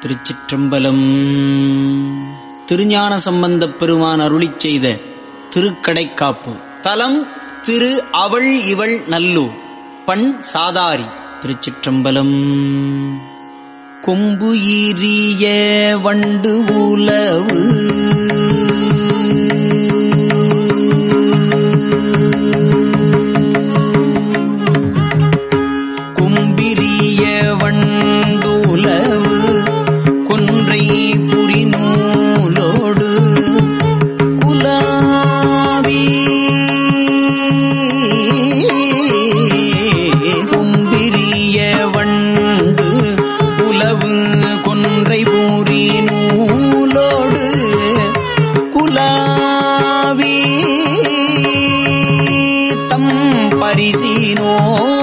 திருச்சிற்றம்பலம். திருஞான சம்பந்தப் பெருமான் அருளி செய்த திருக்கடைக்காப்பு. தலம் திரு அவள் இவள் நல்லூர். பண் சாதாரி திருச்சிற்றம்பலம். கொம்பு ஈரிய வண்டு உலவு. புலாவி தம் பரிசினோடு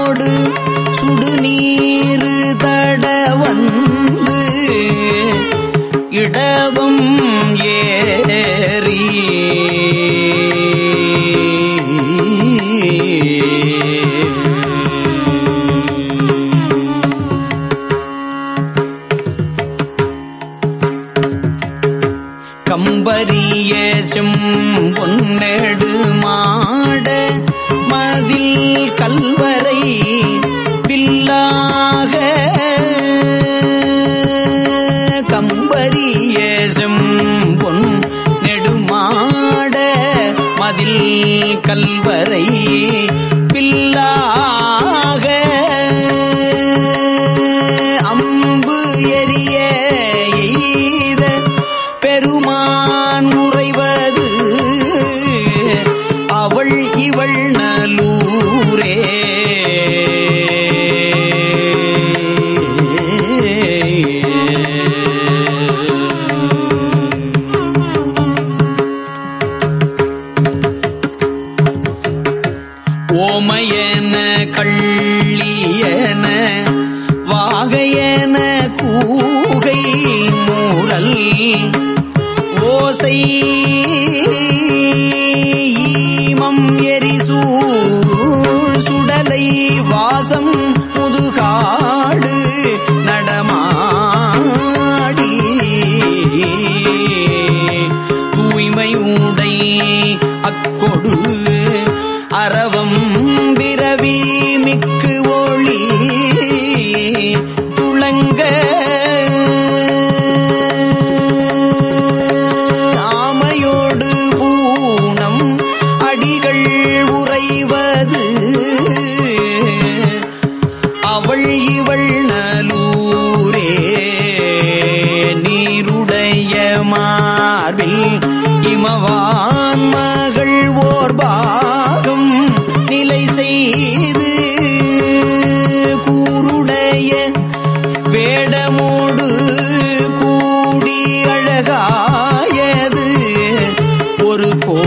கம்பரிய செம்பொன்னெடு மாட மதில் கல்வரை கள்ளியன வாகையன கூகை மூரல் ஓசை ஈமம் எரிசூ சுடலை வா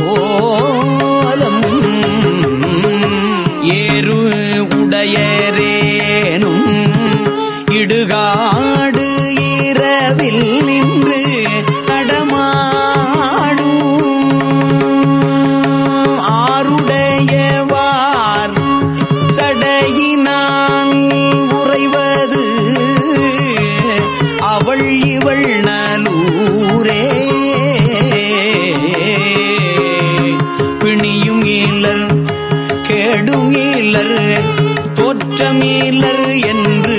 கோலம் ஏறு உடையரேனும் இடுகாடு இரவில் நின்று நடமாடும். ஆருடையவார் சடையினான் உறைவது. அவள் இவள் நலூரே. கேடும் தோற்றமீலர் என்று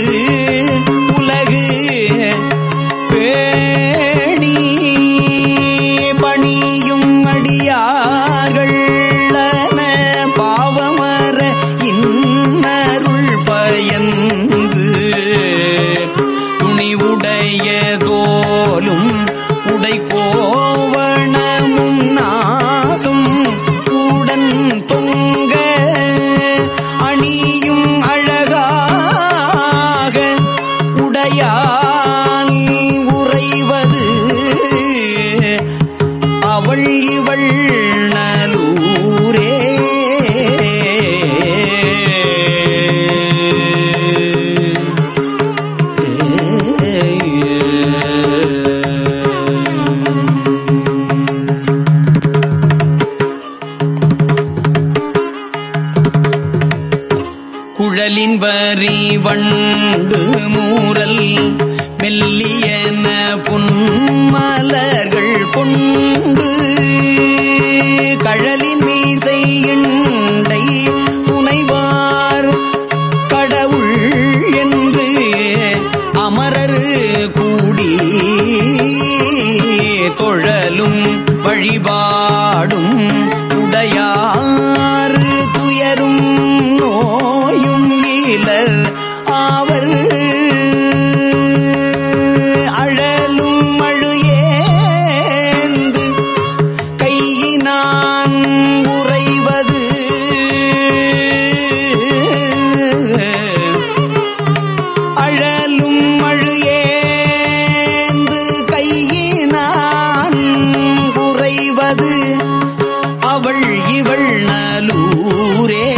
ஆவர் அழலும் அழுயேந்து கையினான் உறைவது. அழலும் அழுயேந்து கையினான் உறைவது. அவள் இவள் நலூரே.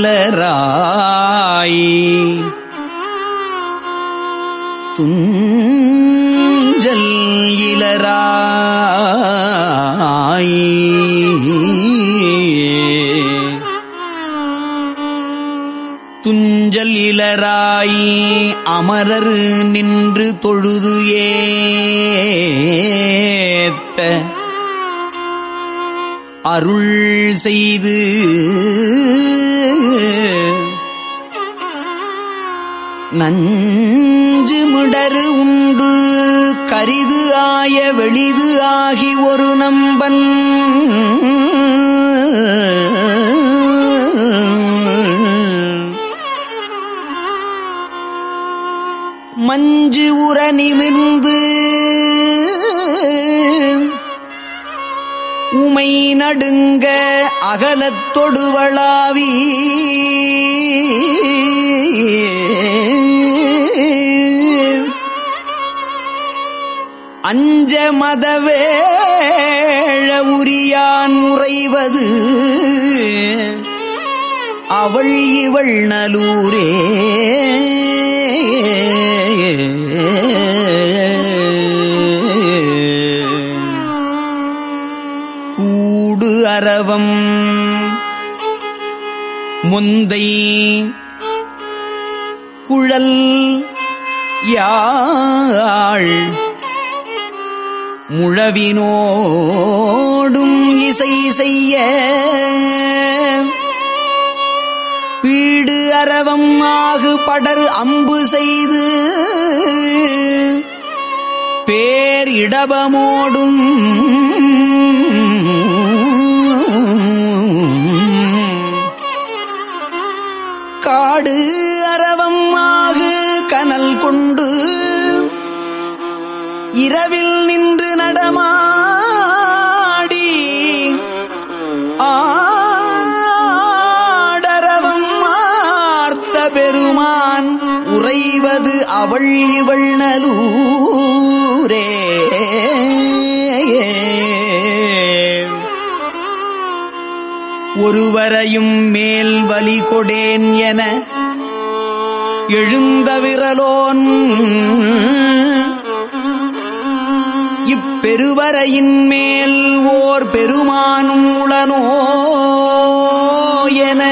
இலராய் துஞ்சல் இளராய். துஞ்சல் இளராய் அமரர் நின்று தொழுது ஏத்த. அருள் செய்து நஞ்சு முடரு உண்டு. கரிது ஆய வெளிது ஆகி ஒரு நம்பன். மஞ்சு உர நிமிர்ந்து உமை நடுங்க அகலத் தொடுவளாவீ. அஞ்ச மதவேழ உரியான் உறைவது. அவள் இவள் நலூரே. கூடு அரவம். முந்தை குழல் யாழ் முழவினோடும் இசை செய்ய. பீடு அரவம் ஆகு படர் அம்பு செய்து. பேர் இடபமோடும் காடு அரவம் ஆகு கனல் கொண்டு. இரவில் நின்று நடமாடி ஆடரவம் மார்த்த பெருமான் உறைவது அவள் இவள் நலூரே. ஒருவரையும் மேல் வலி கொடேன் என எழுந்த விரலோன் பெருவரையின் மேல் ஓர் பெருமானும் உளனோ என.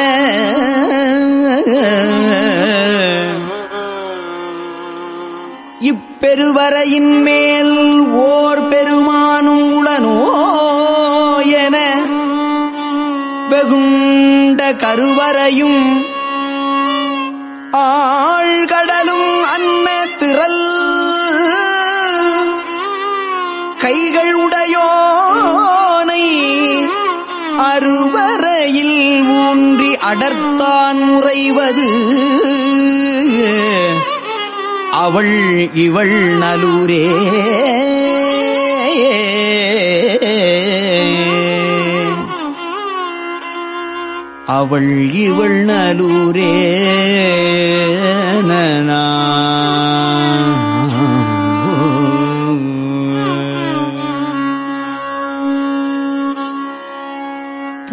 இப்பெருவரையின் மேல் ஓர் பெருமானும் உளனோ என. வெகுண்ட கருவறையும் ஆழ்கடலும் அன்ன திரல் கைகள் உடையோனை அறுவரையில் ஊன்றி அடர்த்தான் முறைவது அவள் இவள் நலூரே. அவள் இவள் நலூரே. நனா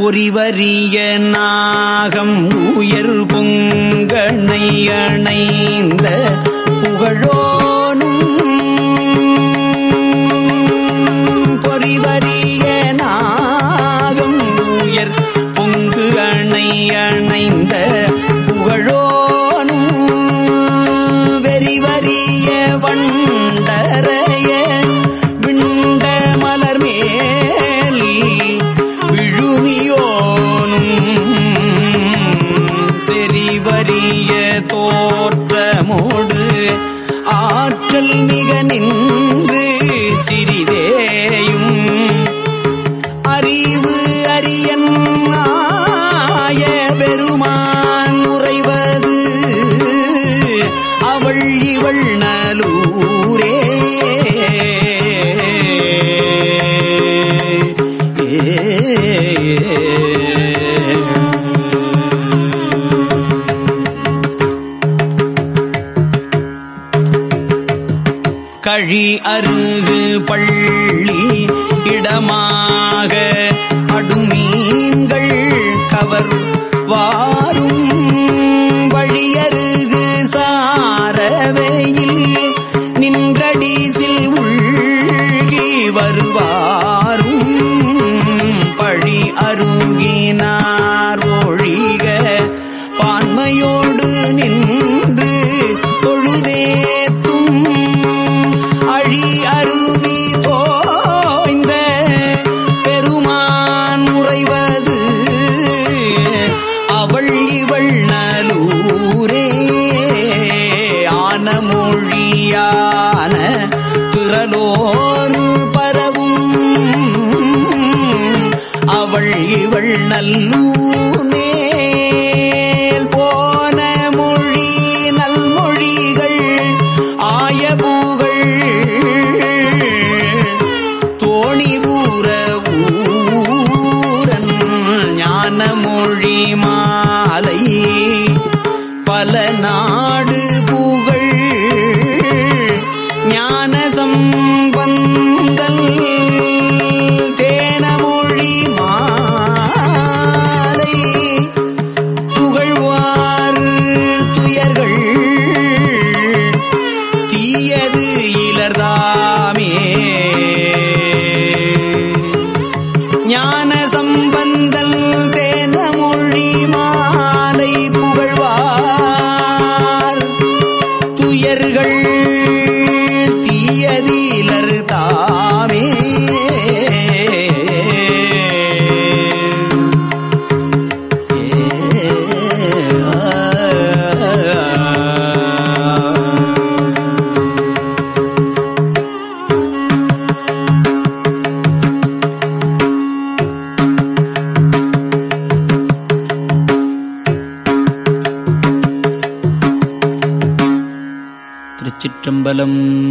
பொறிவரிய நாகம் உயர் பொங்கனை அணைந்த புகழோ பறவையில் நின்றடீசில் உள்ளி வருவாரும். பழி அருகினார் ஒழிக பான்மையோடு நின்று தொழுதேத்தும் அழி அருவி தோய்ந்த பெருமான் முறைவது அவள் இவள் திரலோர் பரவும். அவள் இவள் நல்லூர் போன மொழி நல்மொழிகள் ஆயபூகள். தோணி ஊர ஊரன் ஞான மொழி மாலை பல நாடு திருச்சிற்றம்பலம்